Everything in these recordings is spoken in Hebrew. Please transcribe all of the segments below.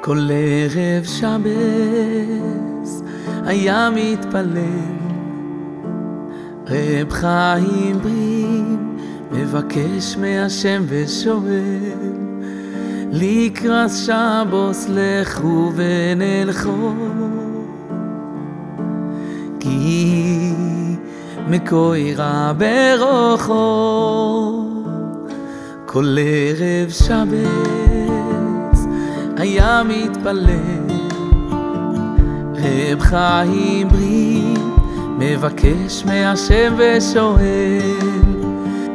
כל ערב שבס היה מתפלל. רב חיים ברים מבקש מהשם ושואל לקראת שבוס לכו ונלכו. כי מקוירה ברוחו כל ערב שבס היה מתפלל. רב חיים ברים מבקש מהשם ושואל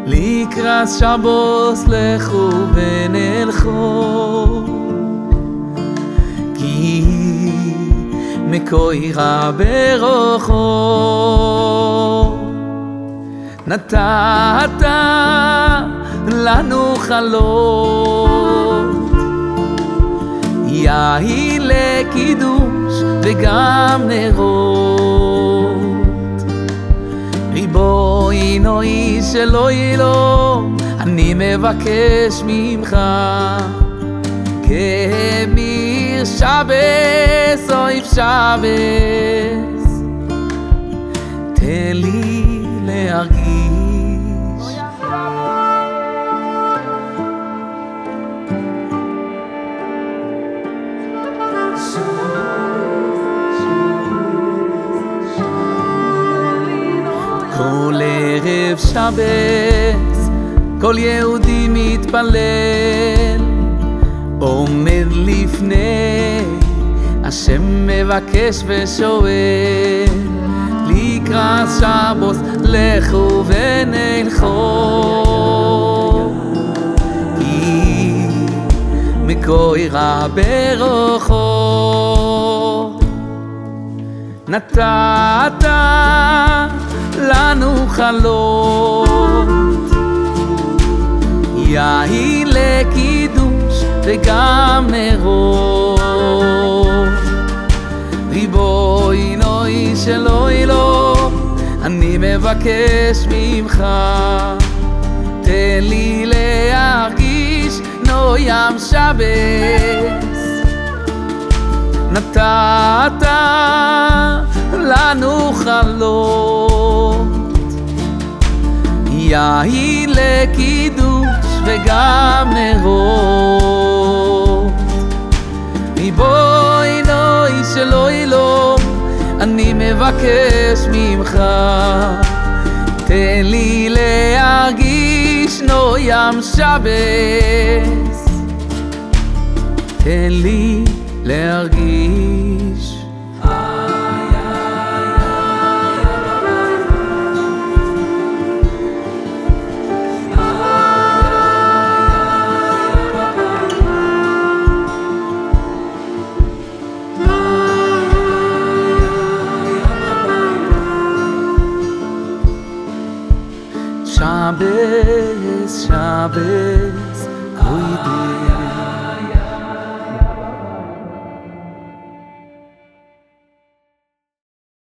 לקראת שבוס לכו ונלכו. כי מקוירה ברוחו. נתת לנו חלום יהי לקידוש וגם נרות. ריבוי נוי שלא ילו אני מבקש ממך כמיר שבס אויב שבס. תן לי להרגיש כל ערב שבס כל יהודי מתפלל עומד לפני השם מבקש ושואל לקראת שבוס לכו ונלכו. כי מקוירה ברוחו. נתת לנו חלום יהי לקידוש וגם נרות ריבוי נוי שלא ילו אני מבקש ממך תן לי להרגיש נוים שבס נתת לנו חלום יהי לקידוש וגם נרות מבואי נוי שלא ילו אני מבקש ממך תן לי להרגיש נוים שבס תן לי להרגיש Shabbos, Shabbos, Oide.